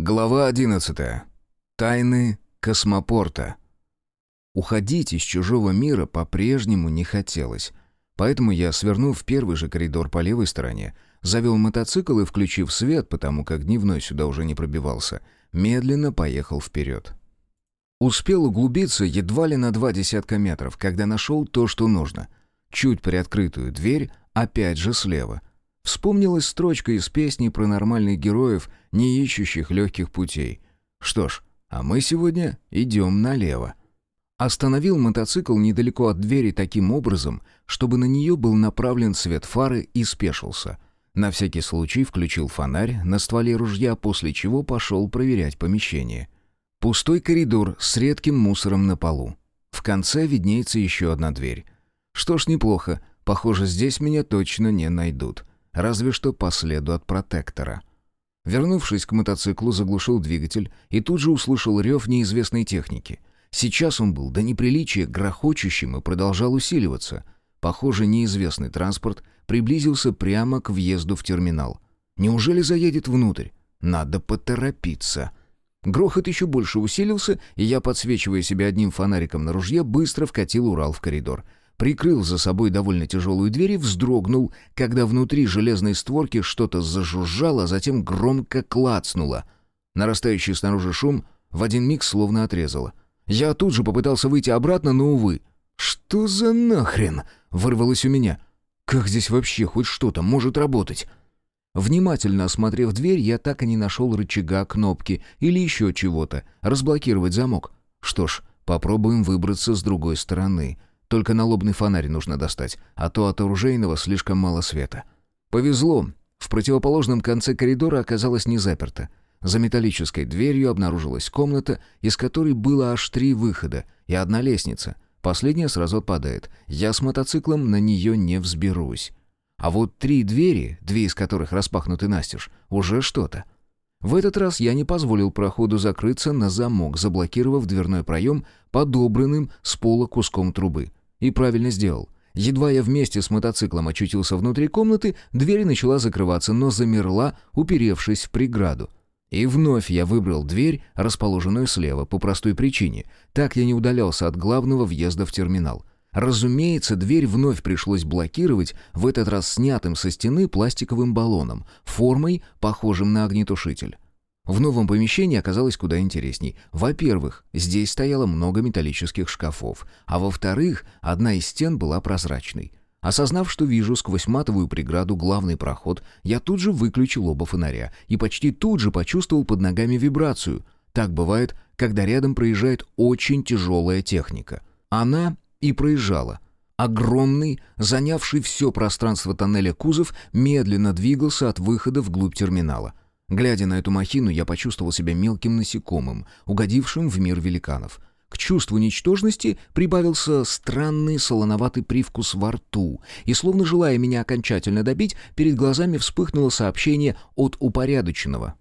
Глава 11. Тайны космопорта. Уходить из чужого мира по-прежнему не хотелось. Поэтому я, свернув в первый же коридор по левой стороне, завел мотоцикл и, включив свет, потому как дневной сюда уже не пробивался, медленно поехал вперед. Успел углубиться едва ли на два десятка метров, когда нашел то, что нужно. Чуть приоткрытую дверь, опять же слева — Вспомнилась строчка из песни про нормальных героев, не ищущих легких путей. Что ж, а мы сегодня идем налево. Остановил мотоцикл недалеко от двери таким образом, чтобы на нее был направлен свет фары и спешился. На всякий случай включил фонарь на стволе ружья, после чего пошел проверять помещение. Пустой коридор с редким мусором на полу. В конце виднеется еще одна дверь. Что ж, неплохо. Похоже, здесь меня точно не найдут разве что по следу от протектора. Вернувшись к мотоциклу, заглушил двигатель и тут же услышал рев неизвестной техники. Сейчас он был до неприличия грохочущим и продолжал усиливаться. Похоже, неизвестный транспорт приблизился прямо к въезду в терминал. Неужели заедет внутрь? Надо поторопиться. Грохот еще больше усилился, и я, подсвечивая себя одним фонариком на ружье, быстро вкатил Урал в коридор — прикрыл за собой довольно тяжелую дверь и вздрогнул, когда внутри железной створки что-то зажужжало, а затем громко клацнуло. Нарастающий снаружи шум в один миг словно отрезало. Я тут же попытался выйти обратно, но, увы. «Что за нахрен?» — вырвалось у меня. «Как здесь вообще хоть что-то может работать?» Внимательно осмотрев дверь, я так и не нашел рычага, кнопки или еще чего-то. Разблокировать замок. Что ж, попробуем выбраться с другой стороны. Только налобный фонарь нужно достать, а то от оружейного слишком мало света. Повезло. В противоположном конце коридора оказалось не заперто. За металлической дверью обнаружилась комната, из которой было аж три выхода и одна лестница. Последняя сразу отпадает. Я с мотоциклом на нее не взберусь. А вот три двери, две из которых распахнуты настежь, уже что-то. В этот раз я не позволил проходу закрыться на замок, заблокировав дверной проем подобранным с пола куском трубы. И правильно сделал. Едва я вместе с мотоциклом очутился внутри комнаты, дверь начала закрываться, но замерла, уперевшись в преграду. И вновь я выбрал дверь, расположенную слева, по простой причине. Так я не удалялся от главного въезда в терминал. Разумеется, дверь вновь пришлось блокировать, в этот раз снятым со стены пластиковым баллоном, формой, похожим на огнетушитель. В новом помещении оказалось куда интересней. Во-первых, здесь стояло много металлических шкафов, а во-вторых, одна из стен была прозрачной. Осознав, что вижу сквозь матовую преграду главный проход, я тут же выключил оба фонаря и почти тут же почувствовал под ногами вибрацию. Так бывает, когда рядом проезжает очень тяжелая техника. Она и проезжала. Огромный, занявший все пространство тоннеля кузов, медленно двигался от выхода вглубь терминала — Глядя на эту махину, я почувствовал себя мелким насекомым, угодившим в мир великанов. К чувству ничтожности прибавился странный солоноватый привкус во рту, и, словно желая меня окончательно добить, перед глазами вспыхнуло сообщение от упорядоченного.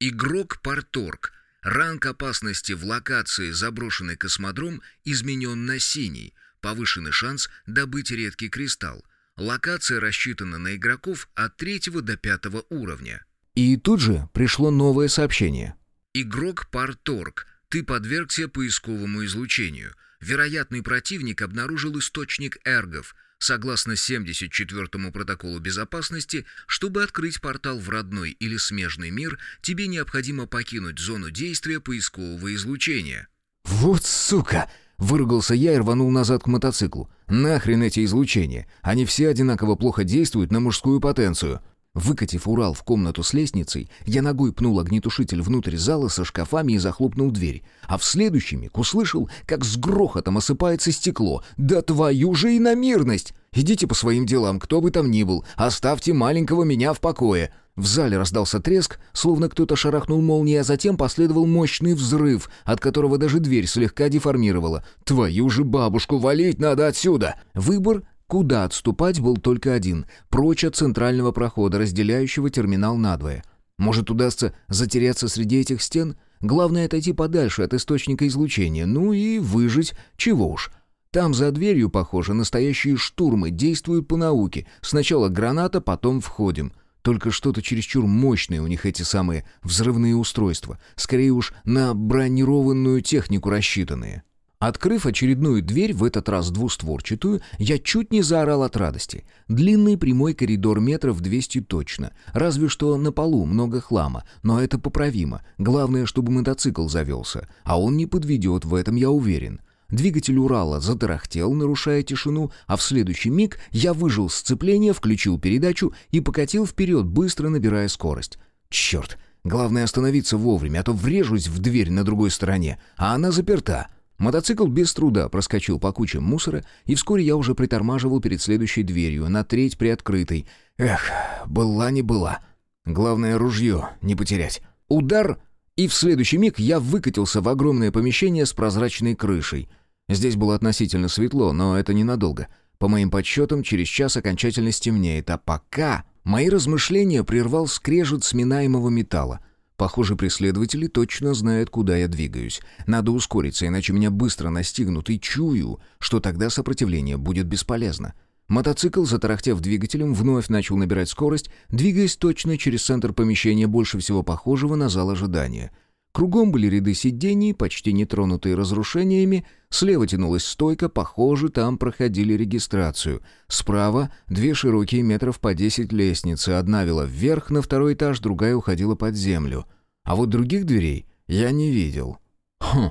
«Игрок Парторг. Ранг опасности в локации «Заброшенный космодром» изменен на синий. Повышенный шанс добыть редкий кристалл. Локация рассчитана на игроков от третьего до пятого уровня». И тут же пришло новое сообщение. «Игрок Парторг, ты подвергся поисковому излучению. Вероятный противник обнаружил источник эргов. Согласно 74-му протоколу безопасности, чтобы открыть портал в родной или смежный мир, тебе необходимо покинуть зону действия поискового излучения». «Вот сука!» — выругался я и рванул назад к мотоциклу. «Нахрен эти излучения? Они все одинаково плохо действуют на мужскую потенцию». Выкатив Урал в комнату с лестницей, я ногой пнул огнетушитель внутрь зала со шкафами и захлопнул дверь. А в следующий миг услышал, как с грохотом осыпается стекло. «Да твою же иномирность! Идите по своим делам, кто бы там ни был. Оставьте маленького меня в покое!» В зале раздался треск, словно кто-то шарахнул молнией, а затем последовал мощный взрыв, от которого даже дверь слегка деформировала. «Твою же бабушку, валить надо отсюда!» Выбор Куда отступать был только один, прочь от центрального прохода, разделяющего терминал надвое. Может, удастся затеряться среди этих стен? Главное отойти подальше от источника излучения, ну и выжить, чего уж. Там за дверью, похоже, настоящие штурмы действуют по науке. Сначала граната, потом входим. Только что-то чересчур мощное у них эти самые взрывные устройства. Скорее уж на бронированную технику рассчитанные. Открыв очередную дверь, в этот раз двустворчатую, я чуть не заорал от радости. Длинный прямой коридор метров 200 точно. Разве что на полу много хлама, но это поправимо. Главное, чтобы мотоцикл завелся. А он не подведет, в этом я уверен. Двигатель Урала затарахтел, нарушая тишину, а в следующий миг я выжил сцепление, включил передачу и покатил вперед, быстро набирая скорость. Черт! Главное остановиться вовремя, а то врежусь в дверь на другой стороне, а она заперта. Мотоцикл без труда проскочил по кучам мусора, и вскоре я уже притормаживал перед следующей дверью, на треть приоткрытой. Эх, была не была. Главное, ружье не потерять. Удар, и в следующий миг я выкатился в огромное помещение с прозрачной крышей. Здесь было относительно светло, но это ненадолго. По моим подсчетам, через час окончательно стемнеет, а пока... Мои размышления прервал скрежет сминаемого металла — Похоже, преследователи точно знают, куда я двигаюсь. Надо ускориться, иначе меня быстро настигнут, и чую, что тогда сопротивление будет бесполезно. Мотоцикл, затарахтев двигателем, вновь начал набирать скорость, двигаясь точно через центр помещения, больше всего похожего на зал ожидания — Кругом были ряды сидений, почти не тронутые разрушениями. Слева тянулась стойка, похоже, там проходили регистрацию. Справа две широкие метров по десять лестницы. Одна вела вверх на второй этаж, другая уходила под землю. А вот других дверей я не видел. Хм,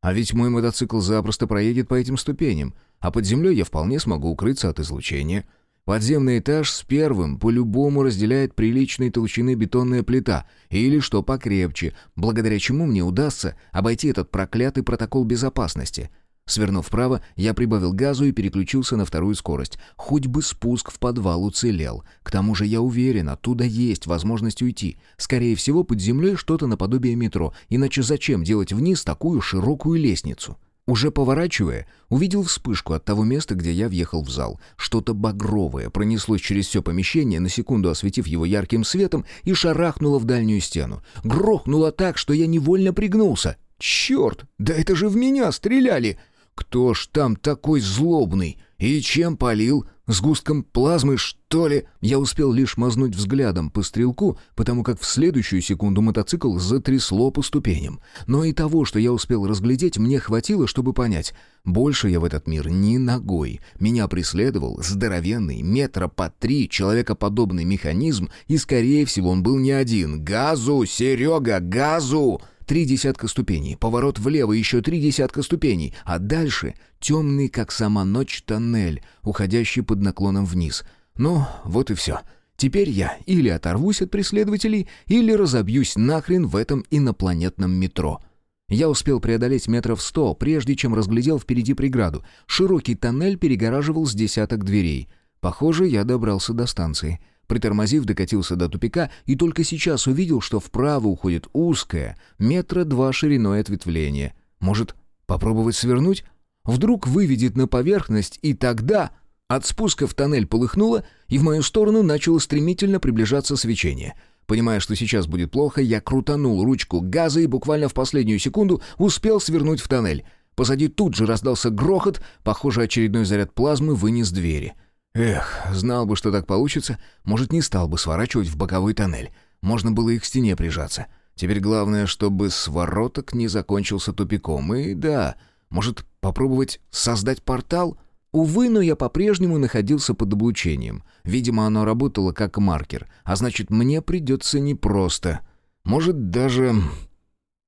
а ведь мой мотоцикл запросто проедет по этим ступеням, а под землей я вполне смогу укрыться от излучения. Подземный этаж с первым по-любому разделяет приличной толщины бетонная плита или что покрепче, благодаря чему мне удастся обойти этот проклятый протокол безопасности. Свернув вправо, я прибавил газу и переключился на вторую скорость. Хоть бы спуск в подвал уцелел. К тому же я уверен, оттуда есть возможность уйти. Скорее всего, под землей что-то наподобие метро, иначе зачем делать вниз такую широкую лестницу? Уже поворачивая, увидел вспышку от того места, где я въехал в зал. Что-то багровое пронеслось через все помещение, на секунду осветив его ярким светом, и шарахнуло в дальнюю стену. Грохнуло так, что я невольно пригнулся. «Черт! Да это же в меня стреляли!» «Кто ж там такой злобный? И чем полил? Сгустком плазмы, что ли? Я успел лишь мазнуть взглядом по стрелку, потому как в следующую секунду мотоцикл затрясло по ступеням. Но и того, что я успел разглядеть, мне хватило, чтобы понять. Больше я в этот мир ни ногой. Меня преследовал здоровенный, метра по три, человекоподобный механизм, и, скорее всего, он был не один. «Газу, Серега, газу!» Три десятка ступеней, поворот влево, еще три десятка ступеней, а дальше темный, как сама ночь, тоннель, уходящий под наклоном вниз. Ну, вот и все. Теперь я или оторвусь от преследователей, или разобьюсь нахрен в этом инопланетном метро. Я успел преодолеть метров сто, прежде чем разглядел впереди преграду. Широкий тоннель перегораживал с десяток дверей. Похоже, я добрался до станции. Притормозив, докатился до тупика и только сейчас увидел, что вправо уходит узкое, метра два шириной ответвление. Может, попробовать свернуть? Вдруг выведет на поверхность, и тогда... От спуска в тоннель полыхнуло, и в мою сторону начало стремительно приближаться свечение. Понимая, что сейчас будет плохо, я крутанул ручку газа и буквально в последнюю секунду успел свернуть в тоннель. Позади тут же раздался грохот, похоже, очередной заряд плазмы вынес двери. Эх, знал бы, что так получится, может, не стал бы сворачивать в боковой тоннель. Можно было и к стене прижаться. Теперь главное, чтобы свороток не закончился тупиком. И да, может, попробовать создать портал? Увы, но я по-прежнему находился под облучением. Видимо, оно работало как маркер, а значит, мне придется непросто. Может, даже...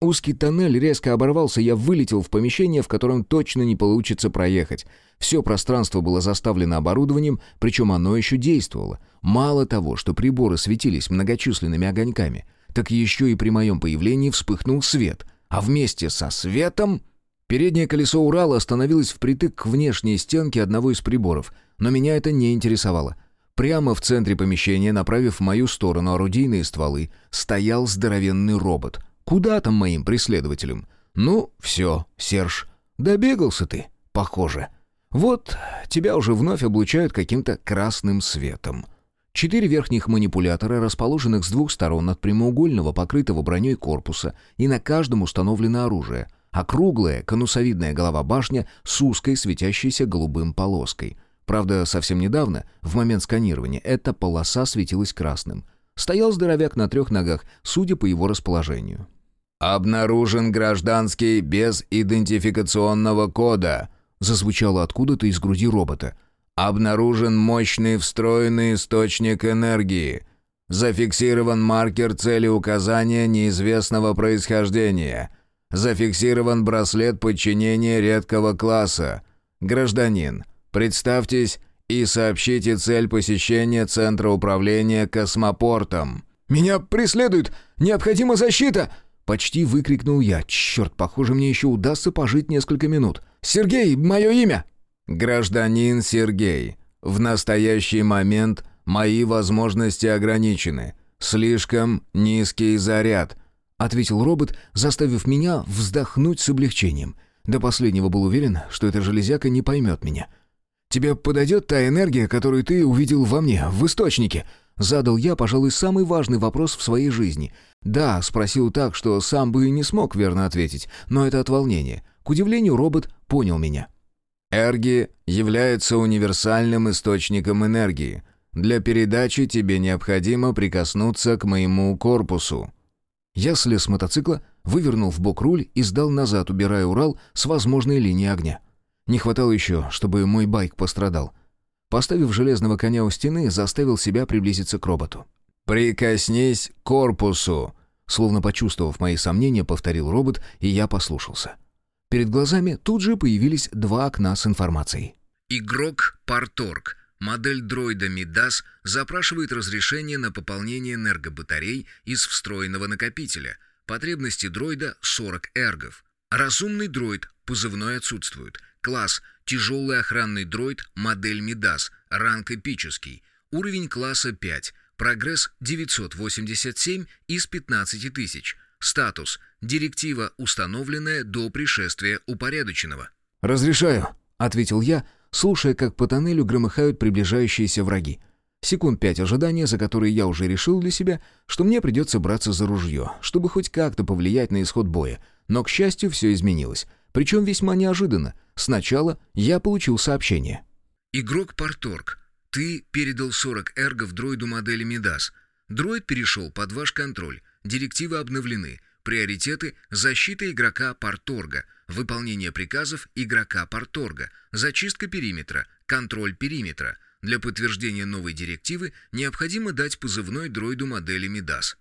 Узкий тоннель резко оборвался, я вылетел в помещение, в котором точно не получится проехать. Все пространство было заставлено оборудованием, причем оно еще действовало. Мало того, что приборы светились многочисленными огоньками, так еще и при моем появлении вспыхнул свет. А вместе со светом... Переднее колесо Урала остановилось впритык к внешней стенке одного из приборов, но меня это не интересовало. Прямо в центре помещения, направив в мою сторону орудийные стволы, стоял здоровенный робот — Куда там моим преследователям? Ну, все, Серж, добегался ты, похоже. Вот тебя уже вновь облучают каким-то красным светом. Четыре верхних манипулятора, расположенных с двух сторон от прямоугольного, покрытого броней корпуса, и на каждом установлено оружие. Округлая, конусовидная голова башня с узкой, светящейся голубым полоской. Правда, совсем недавно, в момент сканирования, эта полоса светилась красным. Стоял здоровяк на трех ногах, судя по его расположению. «Обнаружен гражданский без идентификационного кода», зазвучало откуда-то из груди робота. «Обнаружен мощный встроенный источник энергии. Зафиксирован маркер цели указания неизвестного происхождения. Зафиксирован браслет подчинения редкого класса. Гражданин, представьтесь и сообщите цель посещения Центра управления космопортом». «Меня преследуют! Необходима защита!» Почти выкрикнул я. «Черт, похоже, мне еще удастся пожить несколько минут. Сергей, мое имя!» «Гражданин Сергей, в настоящий момент мои возможности ограничены. Слишком низкий заряд», — ответил робот, заставив меня вздохнуть с облегчением. До последнего был уверен, что эта железяка не поймет меня. «Тебе подойдет та энергия, которую ты увидел во мне, в источнике?» Задал я, пожалуй, самый важный вопрос в своей жизни. «Да», — спросил так, что сам бы и не смог верно ответить, но это от волнения. К удивлению, робот понял меня. «Эрги является универсальным источником энергии. Для передачи тебе необходимо прикоснуться к моему корпусу». Я слез с мотоцикла, вывернул в бок руль и сдал назад, убирая Урал с возможной линии огня. Не хватало еще, чтобы мой байк пострадал. Поставив железного коня у стены, заставил себя приблизиться к роботу. «Прикоснись к корпусу!» Словно почувствовав мои сомнения, повторил робот, и я послушался. Перед глазами тут же появились два окна с информацией. Игрок Парторг, модель дроида Мидас, запрашивает разрешение на пополнение энергобатарей из встроенного накопителя. Потребности дроида 40 эргов. Разумный дроид, позывной отсутствует. Класс – тяжелый охранный дроид, модель Мидас, ранг эпический. Уровень класса 5, прогресс 987 из 15 тысяч. Статус – Директива, установленная до пришествия упорядоченного. «Разрешаю», — ответил я, слушая, как по тоннелю громыхают приближающиеся враги. Секунд пять ожидания, за которые я уже решил для себя, что мне придется браться за ружье, чтобы хоть как-то повлиять на исход боя. Но, к счастью, все изменилось. Причем весьма неожиданно. Сначала я получил сообщение. «Игрок Парторг, ты передал 40 эргов дроиду модели Мидас. Дроид перешел под ваш контроль. Директивы обновлены. Приоритеты – защита игрока Парторга, выполнение приказов игрока Парторга, зачистка периметра, контроль периметра. Для подтверждения новой директивы необходимо дать позывной дроиду модели Мидас.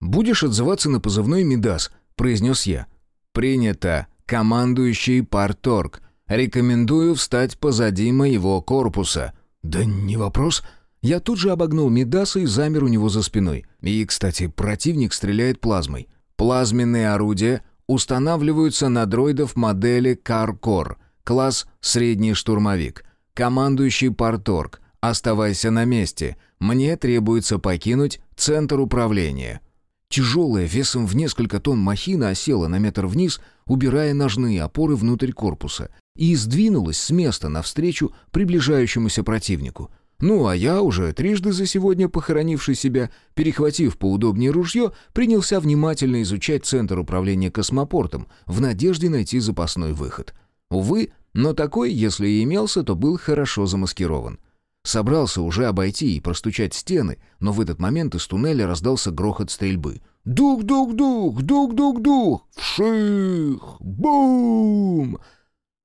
«Будешь отзываться на позывной Мидас», – произнес я. «Принято. Командующий Парторг. Рекомендую встать позади моего корпуса». «Да не вопрос». Я тут же обогнул Мидаса и замер у него за спиной. И, кстати, противник стреляет плазмой. Плазменные орудия устанавливаются на дроидов модели Каркор, класс «Средний штурмовик». Командующий Парторг, оставайся на месте. Мне требуется покинуть центр управления. Тяжелая, весом в несколько тонн махина осела на метр вниз, убирая ножные опоры внутрь корпуса, и сдвинулась с места навстречу приближающемуся противнику. Ну, а я, уже трижды за сегодня похоронивший себя, перехватив поудобнее ружье, принялся внимательно изучать центр управления космопортом в надежде найти запасной выход. Увы, но такой, если и имелся, то был хорошо замаскирован. Собрался уже обойти и простучать стены, но в этот момент из туннеля раздался грохот стрельбы. «Дух-дух-дух! Дух-дух-дух! Вших! Бум!»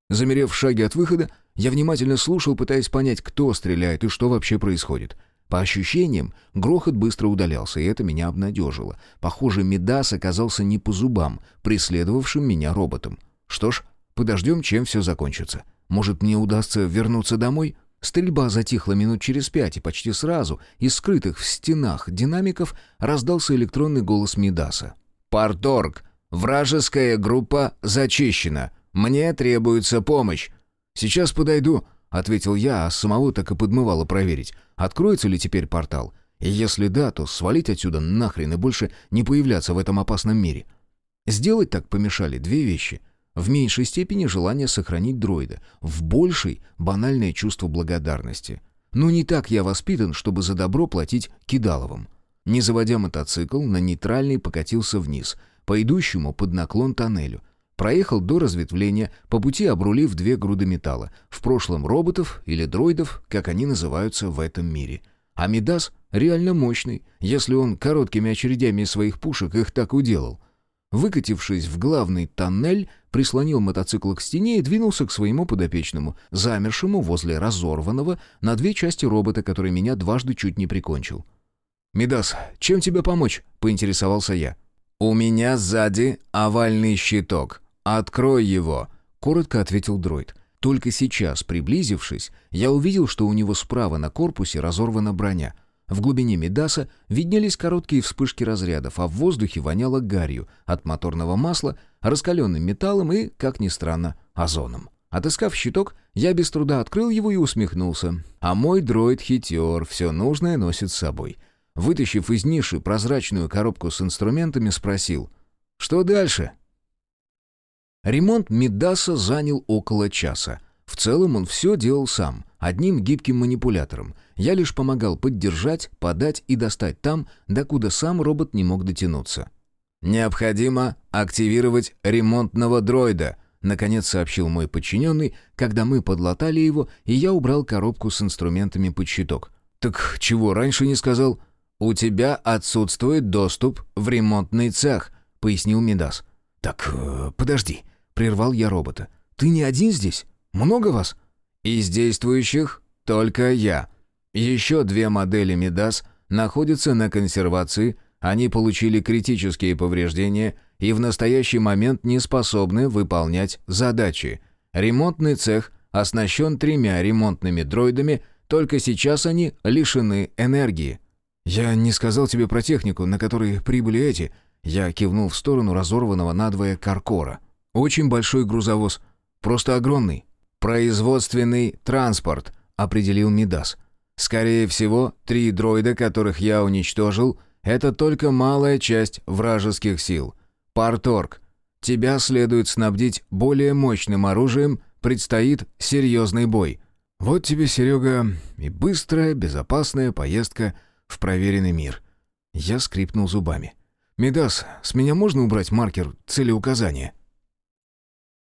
Замерев в шаге от выхода, я внимательно слушал, пытаясь понять, кто стреляет и что вообще происходит. По ощущениям, грохот быстро удалялся, и это меня обнадежило. Похоже, Медас оказался не по зубам, преследовавшим меня роботом. Что ж, подождем, чем все закончится. Может, мне удастся вернуться домой? Стрельба затихла минут через пять, и почти сразу из скрытых в стенах динамиков раздался электронный голос Медаса. «Парторг, вражеская группа зачищена. Мне требуется помощь. «Сейчас подойду», — ответил я, а самого так и подмывало проверить, откроется ли теперь портал. И если да, то свалить отсюда нахрен и больше не появляться в этом опасном мире. Сделать так помешали две вещи. В меньшей степени желание сохранить дроида, в большей — банальное чувство благодарности. Но не так я воспитан, чтобы за добро платить кидаловым. Не заводя мотоцикл, на нейтральный покатился вниз, по идущему под наклон тоннелю — Проехал до разветвления, по пути обрулив две груды металла, в прошлом роботов или дроидов, как они называются в этом мире. А Мидас реально мощный, если он короткими очередями своих пушек их так уделал. Выкатившись в главный тоннель, прислонил мотоцикл к стене и двинулся к своему подопечному, замершему возле разорванного на две части робота, который меня дважды чуть не прикончил. «Мидас, чем тебе помочь?» — поинтересовался я. «У меня сзади овальный щиток. Открой его!» — коротко ответил дроид. Только сейчас, приблизившись, я увидел, что у него справа на корпусе разорвана броня. В глубине Медаса виднелись короткие вспышки разрядов, а в воздухе воняло гарью от моторного масла, раскаленным металлом и, как ни странно, озоном. Отыскав щиток, я без труда открыл его и усмехнулся. А мой дроид хитер, все нужное носит с собой. Вытащив из ниши прозрачную коробку с инструментами, спросил, «Что дальше?» Ремонт Медаса занял около часа. В целом он все делал сам, одним гибким манипулятором. Я лишь помогал поддержать, подать и достать там, докуда сам робот не мог дотянуться. «Необходимо активировать ремонтного дроида», наконец сообщил мой подчиненный, когда мы подлатали его, и я убрал коробку с инструментами под щиток. «Так чего раньше не сказал?» «У тебя отсутствует доступ в ремонтный цех», — пояснил Мидас. «Так, э, подожди», — прервал я робота. «Ты не один здесь? Много вас?» «Из действующих только я. Еще две модели Мидас находятся на консервации, они получили критические повреждения и в настоящий момент не способны выполнять задачи. Ремонтный цех оснащен тремя ремонтными дроидами, только сейчас они лишены энергии». «Я не сказал тебе про технику, на которой прибыли эти...» Я кивнул в сторону разорванного надвое каркора. Очень большой грузовоз. Просто огромный. «Производственный транспорт», — определил Мидас. «Скорее всего, три дроида, которых я уничтожил, это только малая часть вражеских сил. Парторг, тебя следует снабдить более мощным оружием, предстоит серьезный бой». «Вот тебе, Серега, и быстрая, безопасная поездка в проверенный мир». Я скрипнул зубами. «Медас, с меня можно убрать маркер целеуказания?»